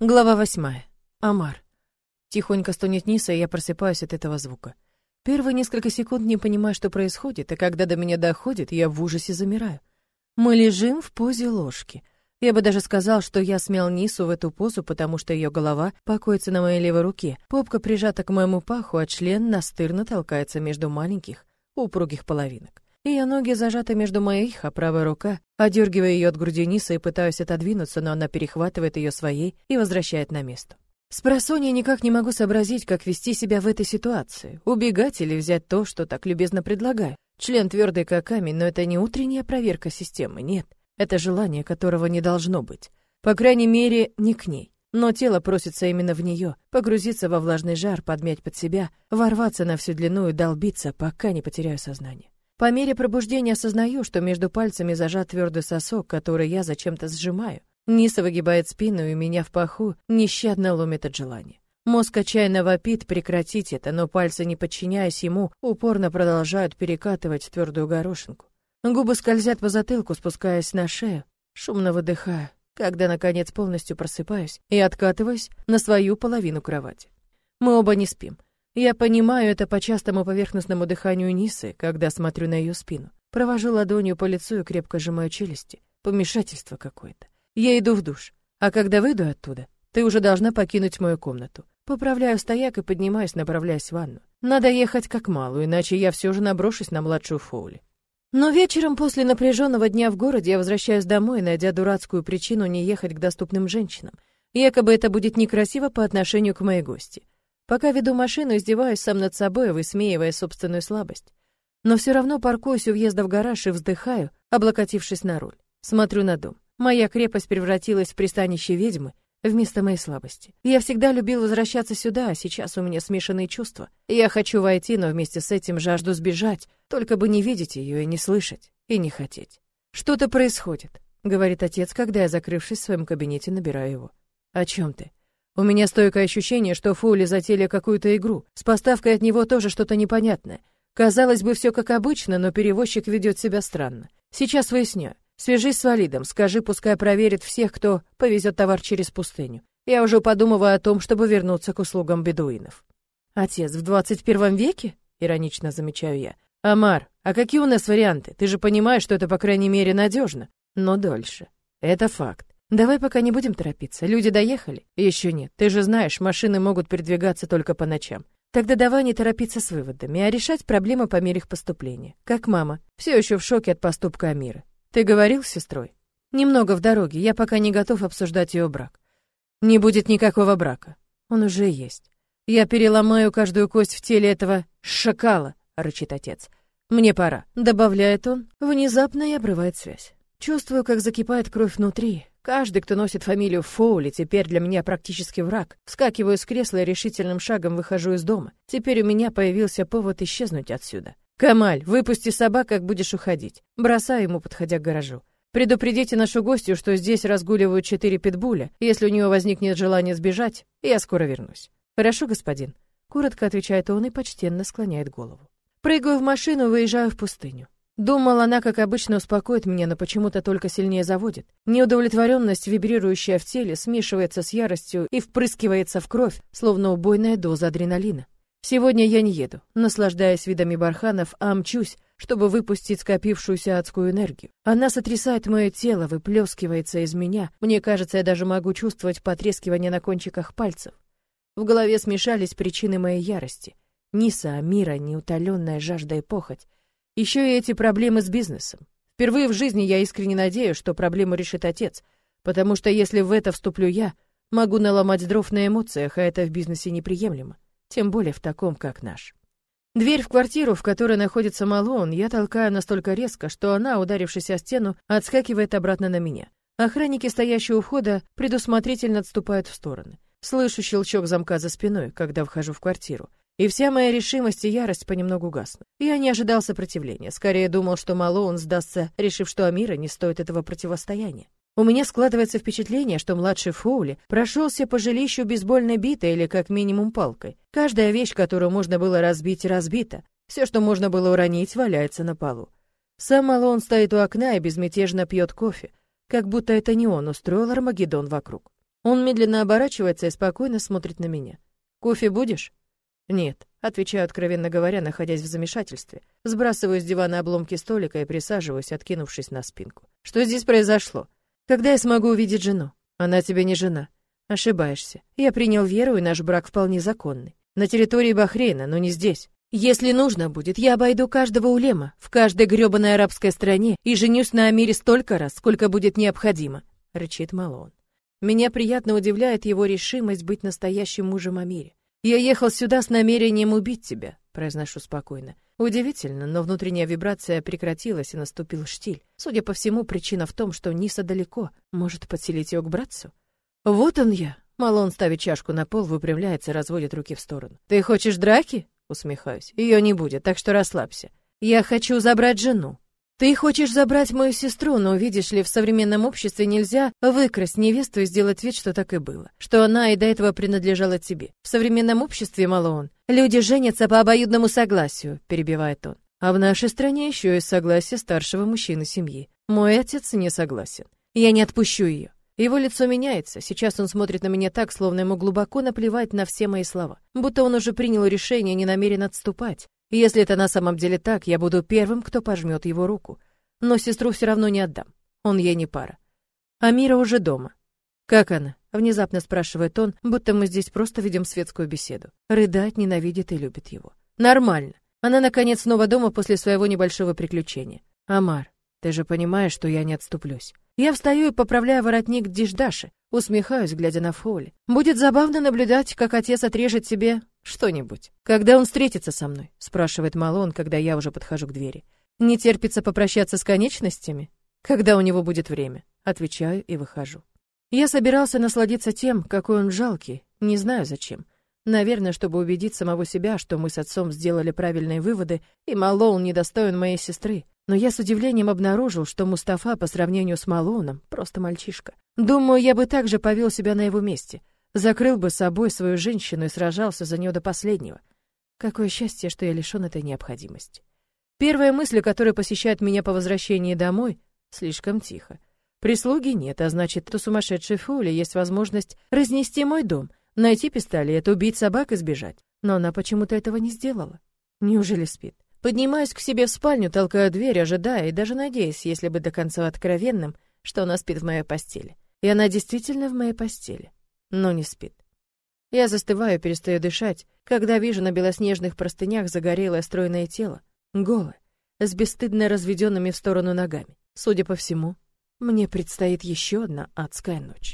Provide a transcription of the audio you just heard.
Глава восьмая. Амар. Тихонько стонет Ниса, и я просыпаюсь от этого звука. Первые несколько секунд не понимаю, что происходит, и когда до меня доходит, я в ужасе замираю. Мы лежим в позе ложки. Я бы даже сказал, что я смял Нису в эту позу, потому что ее голова покоится на моей левой руке, попка прижата к моему паху, а член настырно толкается между маленьких, упругих половинок. Ее ноги зажаты между моих, а правая рука, одергивая ее от груди Нисы и пытаюсь отодвинуться, но она перехватывает ее своей и возвращает на место. С просонья никак не могу сообразить, как вести себя в этой ситуации. Убегать или взять то, что так любезно предлагаю. Член твердый как камень, но это не утренняя проверка системы, нет. Это желание, которого не должно быть. По крайней мере, не к ней. Но тело просится именно в нее, погрузиться во влажный жар, подмять под себя, ворваться на всю длину и долбиться, пока не потеряю сознание. По мере пробуждения осознаю, что между пальцами зажат твердый сосок, который я зачем-то сжимаю. Ниса выгибает спину, и меня в паху нещадно ломит от желания. Мозг отчаянно вопит прекратить это, но пальцы, не подчиняясь ему, упорно продолжают перекатывать твердую горошинку. Губы скользят по затылку, спускаясь на шею, шумно выдыхаю, когда, наконец, полностью просыпаюсь и откатываюсь на свою половину кровати. Мы оба не спим. Я понимаю это по частому поверхностному дыханию Нисы, когда смотрю на ее спину. Провожу ладонью по лицу и крепко сжимаю челюсти. Помешательство какое-то. Я иду в душ. А когда выйду оттуда, ты уже должна покинуть мою комнату. Поправляю стояк и поднимаюсь, направляясь в ванну. Надо ехать как малую, иначе я все же наброшусь на младшую Фоули. Но вечером после напряженного дня в городе я возвращаюсь домой, найдя дурацкую причину не ехать к доступным женщинам. Якобы это будет некрасиво по отношению к моей гости. Пока веду машину, издеваюсь сам над собой, высмеивая собственную слабость. Но все равно паркуюсь у въезда в гараж и вздыхаю, облокотившись на руль. Смотрю на дом. Моя крепость превратилась в пристанище ведьмы вместо моей слабости. Я всегда любил возвращаться сюда, а сейчас у меня смешанные чувства. Я хочу войти, но вместе с этим жажду сбежать, только бы не видеть ее и не слышать, и не хотеть. «Что-то происходит», — говорит отец, когда я, закрывшись в своем кабинете, набираю его. «О чем ты?» У меня стойкое ощущение, что Фули затеяли какую-то игру. С поставкой от него тоже что-то непонятное. Казалось бы, все как обычно, но перевозчик ведет себя странно. Сейчас выясню. Свяжись с Валидом, скажи, пускай проверит всех, кто повезет товар через пустыню. Я уже подумываю о том, чтобы вернуться к услугам бедуинов. Отец, в 21 веке? Иронично замечаю я. Амар, а какие у нас варианты? Ты же понимаешь, что это, по крайней мере, надежно. Но дольше. Это факт. Давай пока не будем торопиться. Люди доехали? Еще нет. Ты же знаешь, машины могут передвигаться только по ночам. Тогда давай не торопиться с выводами, а решать проблемы по мере их поступления. Как мама, все еще в шоке от поступка Амира. Ты говорил с сестрой? Немного в дороге, я пока не готов обсуждать ее брак. Не будет никакого брака. Он уже есть. Я переломаю каждую кость в теле этого шакала, рычит отец. Мне пора, добавляет он. Внезапно и обрывает связь. Чувствую, как закипает кровь внутри. Каждый, кто носит фамилию Фоули, теперь для меня практически враг. Вскакиваю с кресла и решительным шагом выхожу из дома. Теперь у меня появился повод исчезнуть отсюда. «Камаль, выпусти собак, как будешь уходить». Бросаю ему, подходя к гаражу. «Предупредите нашу гостью, что здесь разгуливают четыре питбуля. Если у нее возникнет желание сбежать, я скоро вернусь». «Хорошо, господин». Коротко отвечает он и почтенно склоняет голову. Прыгаю в машину выезжаю в пустыню. Думал, она, как обычно, успокоит меня, но почему-то только сильнее заводит. Неудовлетворенность, вибрирующая в теле, смешивается с яростью и впрыскивается в кровь, словно убойная доза адреналина. Сегодня я не еду, наслаждаясь видами барханов, а мчусь, чтобы выпустить скопившуюся адскую энергию. Она сотрясает мое тело, выплескивается из меня. Мне кажется, я даже могу чувствовать потрескивание на кончиках пальцев. В голове смешались причины моей ярости. Ниса, мира, неутоленная жажда и похоть. Еще и эти проблемы с бизнесом. Впервые в жизни я искренне надеюсь, что проблему решит отец, потому что если в это вступлю я, могу наломать дров на эмоциях, а это в бизнесе неприемлемо тем более в таком, как наш. Дверь в квартиру, в которой находится Малон, я толкаю настолько резко, что она, ударившись о стену, отскакивает обратно на меня. Охранники, стоящие у входа, предусмотрительно отступают в стороны. Слышу щелчок замка за спиной, когда вхожу в квартиру. И вся моя решимость и ярость понемногу гаснут. Я не ожидал сопротивления, скорее думал, что Малоун сдастся, решив, что Амира не стоит этого противостояния. У меня складывается впечатление, что младший Фоули прошелся по жилищу бейсбольной битой или как минимум палкой. Каждая вещь, которую можно было разбить, разбита. Все, что можно было уронить, валяется на полу. Сам Малон стоит у окна и безмятежно пьет кофе, как будто это не он устроил Армагеддон вокруг. Он медленно оборачивается и спокойно смотрит на меня. «Кофе будешь?» «Нет», — отвечаю, откровенно говоря, находясь в замешательстве. Сбрасываю с дивана обломки столика и присаживаюсь, откинувшись на спинку. «Что здесь произошло? Когда я смогу увидеть жену? Она тебе не жена. Ошибаешься. Я принял веру, и наш брак вполне законный. На территории Бахрейна, но не здесь. Если нужно будет, я обойду каждого улема в каждой грёбаной арабской стране и женюсь на Амире столько раз, сколько будет необходимо», — рычит Малон. Меня приятно удивляет его решимость быть настоящим мужем Амире. «Я ехал сюда с намерением убить тебя», — произношу спокойно. Удивительно, но внутренняя вибрация прекратилась и наступил штиль. Судя по всему, причина в том, что Ниса далеко. Может, подселить ее к братцу? «Вот он я!» Малон ставит чашку на пол, выпрямляется, разводит руки в сторону. «Ты хочешь драки?» Усмехаюсь. «Ее не будет, так что расслабься. Я хочу забрать жену». «Ты хочешь забрать мою сестру, но, видишь ли, в современном обществе нельзя выкрасть невесту и сделать вид, что так и было, что она и до этого принадлежала тебе. В современном обществе, Малоон, люди женятся по обоюдному согласию», — перебивает он. «А в нашей стране еще есть согласие старшего мужчины семьи. Мой отец не согласен. Я не отпущу ее. Его лицо меняется. Сейчас он смотрит на меня так, словно ему глубоко наплевать на все мои слова. Будто он уже принял решение, не намерен отступать. Если это на самом деле так, я буду первым, кто пожмет его руку. Но сестру все равно не отдам. Он ей не пара. Амира уже дома. «Как она?» — внезапно спрашивает он, будто мы здесь просто ведем светскую беседу. Рыдать, ненавидит и любит его. «Нормально. Она, наконец, снова дома после своего небольшого приключения. Амар, ты же понимаешь, что я не отступлюсь. Я встаю и поправляю воротник диждаши, усмехаюсь, глядя на Фоули. Будет забавно наблюдать, как отец отрежет себе что-нибудь. Когда он встретится со мной? спрашивает Малон, когда я уже подхожу к двери. Не терпится попрощаться с конечностями? Когда у него будет время? Отвечаю и выхожу. Я собирался насладиться тем, какой он жалкий, не знаю зачем. Наверное, чтобы убедить самого себя, что мы с отцом сделали правильные выводы, и Малоун недостоин моей сестры. Но я с удивлением обнаружил, что Мустафа по сравнению с Малоуном просто мальчишка. Думаю, я бы также повел себя на его месте. Закрыл бы собой свою женщину и сражался за нее до последнего. Какое счастье, что я лишен этой необходимости. Первая мысль, которая посещает меня по возвращении домой, слишком тихо. Прислуги нет, а значит, у сумасшедшей Фули есть возможность разнести мой дом, найти пистолет, убить собак и сбежать. Но она почему-то этого не сделала. Неужели спит? Поднимаюсь к себе в спальню, толкаю дверь, ожидая и даже надеясь, если бы до конца откровенным, что она спит в моей постели. И она действительно в моей постели, но не спит. Я застываю, перестаю дышать, когда вижу на белоснежных простынях загорелое стройное тело, голое, с бесстыдно разведенными в сторону ногами. Судя по всему, мне предстоит еще одна адская ночь.